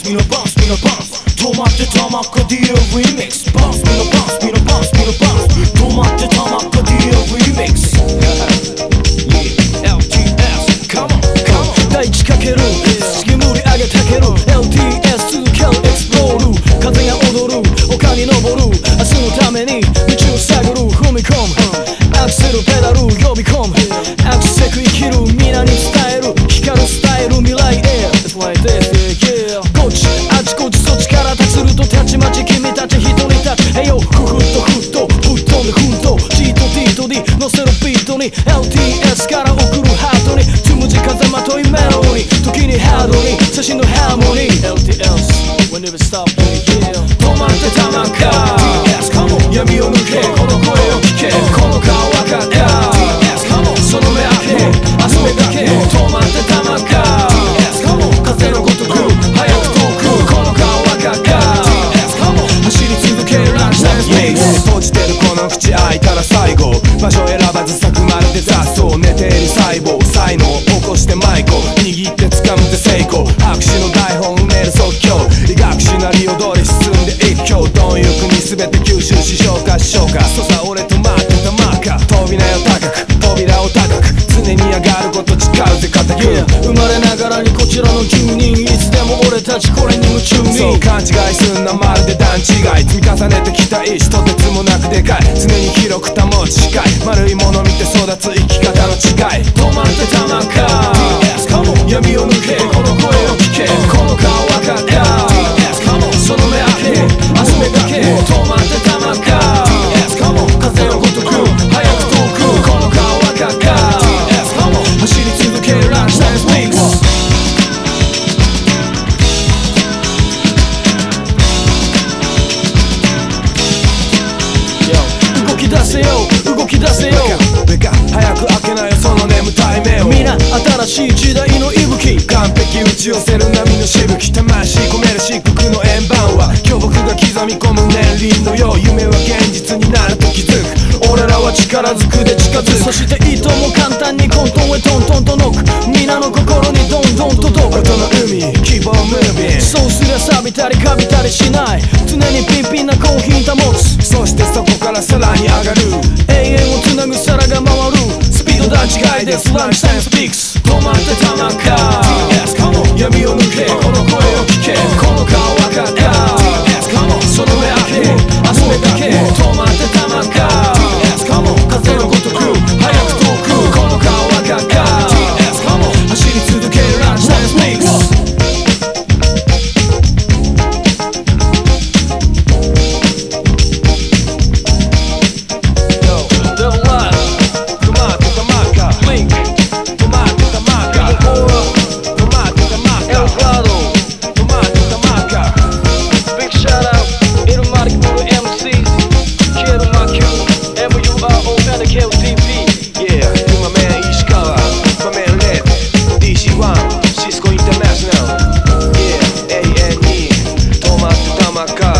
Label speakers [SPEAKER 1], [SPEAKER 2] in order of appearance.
[SPEAKER 1] スミのバンスミのバンス止まってたまっか DL リミックスバンスミのバンスミのバンスミのバンス止まってたまっか DL リミックス LTS Come on Come on
[SPEAKER 2] 大地かける土煙上げたける LTS 続けるエクスプロール風が踊る丘に登る明日のために道を探る踏み込むアクセルペダル呼び込むアクセク生きる皆に伝える光るスタイル未来へ It's like this に LTS から送るハートにつむじ風まといメロに時にハードに写真のハーモニー。LTS Whenever stop? yeah 止まってたまか。
[SPEAKER 1] LTS Come on.
[SPEAKER 2] 闇を抜けこの声を聞け。この顔わか。った
[SPEAKER 1] LTS Come on.
[SPEAKER 2] その目開け。明日目だけ。止まってたまか。
[SPEAKER 1] LTS Come on.
[SPEAKER 2] 風のごとく早く遠く。この顔わか。った
[SPEAKER 1] LTS Come on.
[SPEAKER 2] 走り続けるランチタイムスペース。
[SPEAKER 3] 閉じてるこの口開いたら最後場所選ばず咲くまるで雑草寝ている細胞才能起こしてマイコ握って掴むぜ成功白紙の台本埋める即興医学シナリオ通り進んで一挙貪欲に全て吸収し消化し消化そさ俺と待ってたマーカー扉よ高く扉を高く常に上がること誓うぜ固く
[SPEAKER 2] Yeah 生まれながらにこちらの住人いつでも俺たちこれに夢中
[SPEAKER 3] そう
[SPEAKER 2] に
[SPEAKER 3] 勘違いすんなまるで段違い。積み重ねてきた石とてつもなくでかい。常に広く保ち視界丸いもの見て育つ生き方の違い。
[SPEAKER 2] 止まってたまか。
[SPEAKER 1] LTS Come on
[SPEAKER 2] 闇を抜け動き出せよ。
[SPEAKER 3] 早く開けなよその眠たい目を。
[SPEAKER 2] 皆新しい時代の息吹。
[SPEAKER 3] 完璧打ち寄せる波のしぶき。魂込める漆黒の円盤は巨木が刻み込む年輪のよう夢は現実になると気づく。俺らは力ずくで近づく。
[SPEAKER 2] そして糸も簡単に混沌へトントンとノック皆の心にどんどん届く
[SPEAKER 3] 音の海希望ムービー
[SPEAKER 2] そうすりゃ錆びたりかびたりしない常にピンピンなコーヒー保つ
[SPEAKER 3] そしてそこからさらに上がる
[SPEAKER 2] 永遠をつなぐ皿が回るスピード段違いですランチタイムスピークス止まってたまか
[SPEAKER 1] LTS Come on
[SPEAKER 2] 闇を пока